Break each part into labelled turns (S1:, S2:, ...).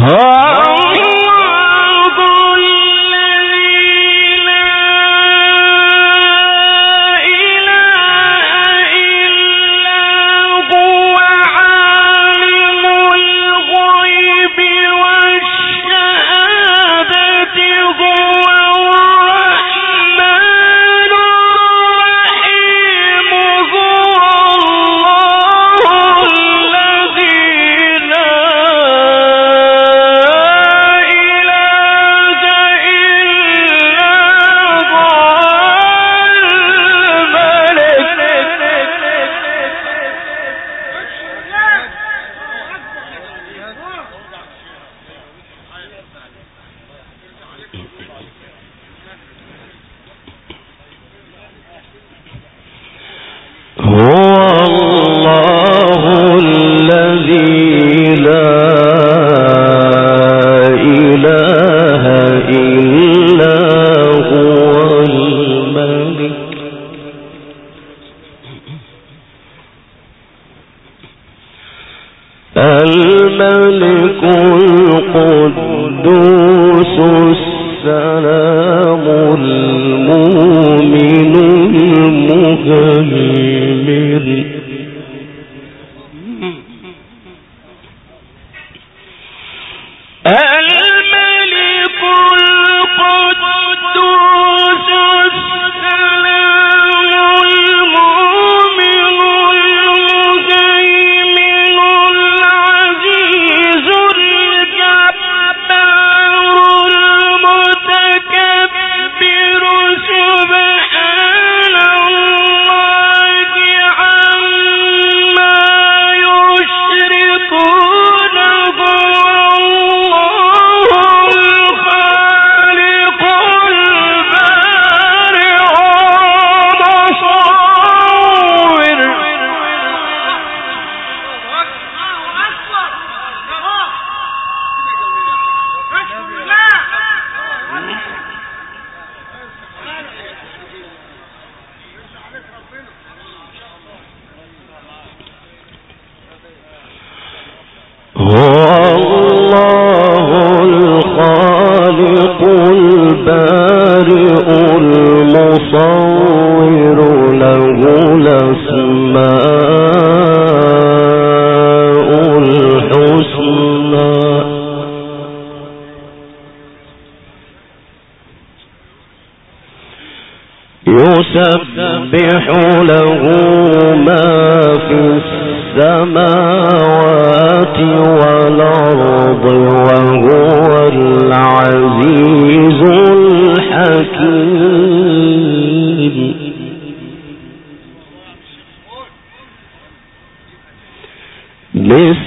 S1: ہاں۔ دو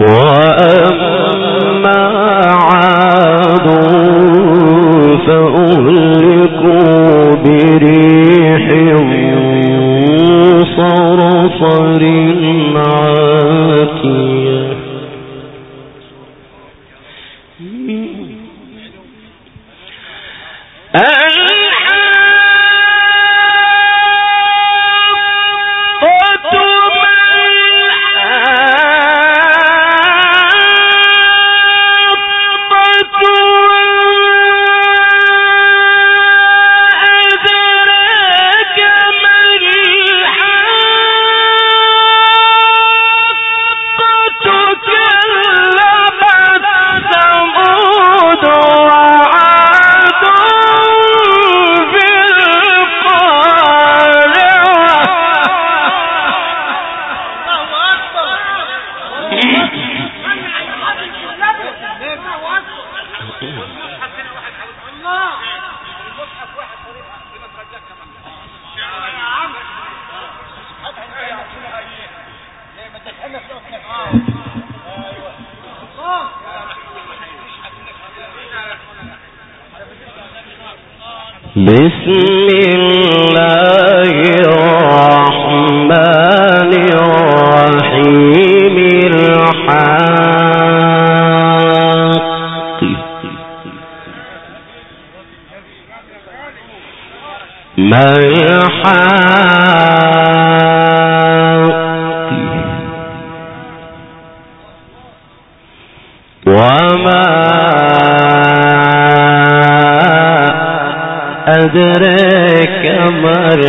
S1: وأما بسم الله الرحمن الرحيم الحق. ما الحق قدر کمر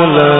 S1: لولا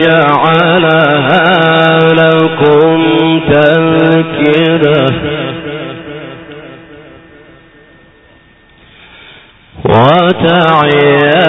S1: جعلها لكم تذكرة. وتعيها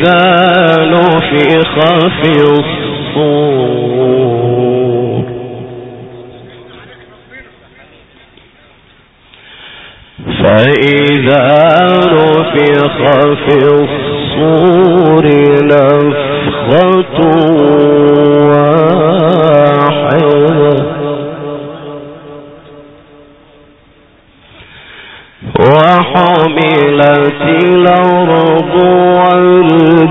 S1: إذا في في الصور فإذا نفخ في الصور نفخة واحدة. وحملت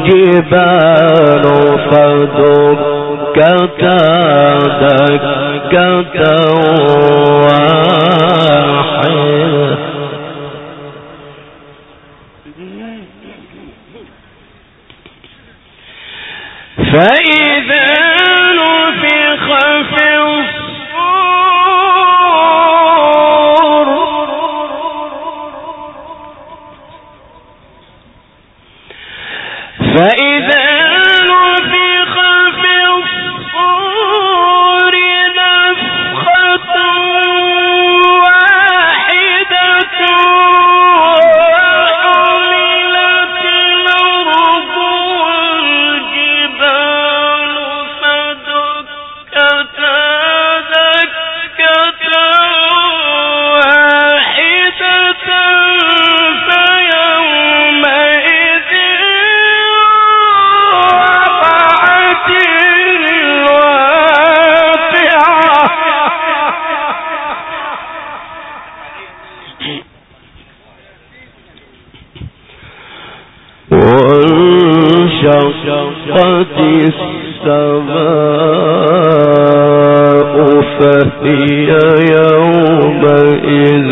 S1: الجبال فدكتا دكة واحدة وإن شَقَّتِ السماء فهي يومئذ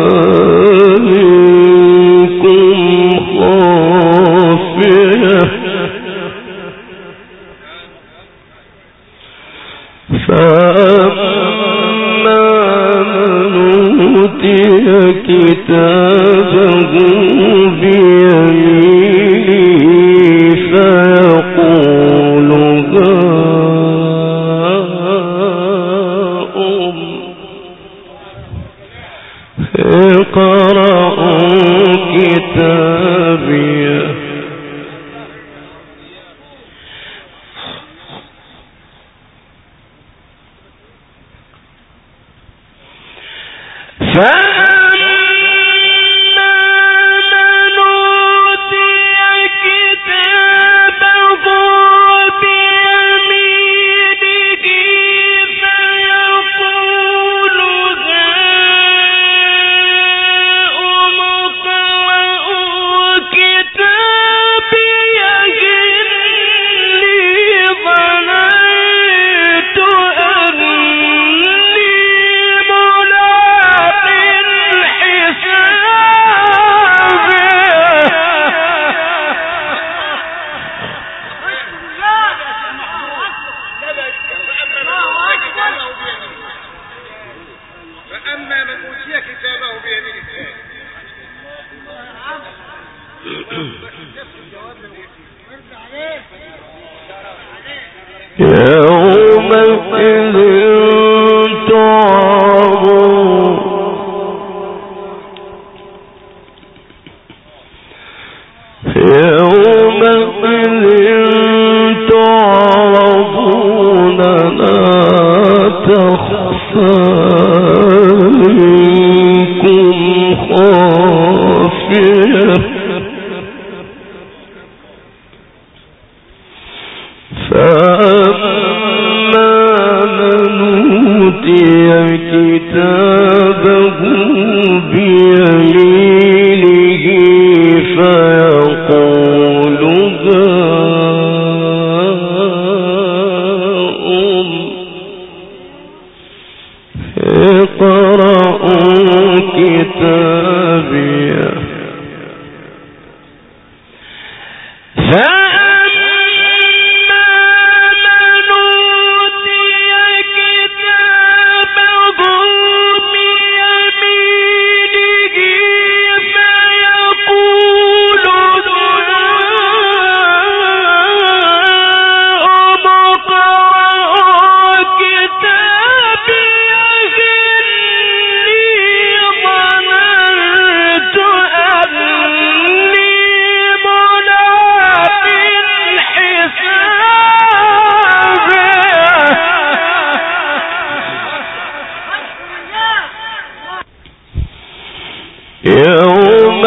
S1: ما الغفور ما فهو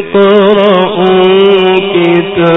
S1: في عيشة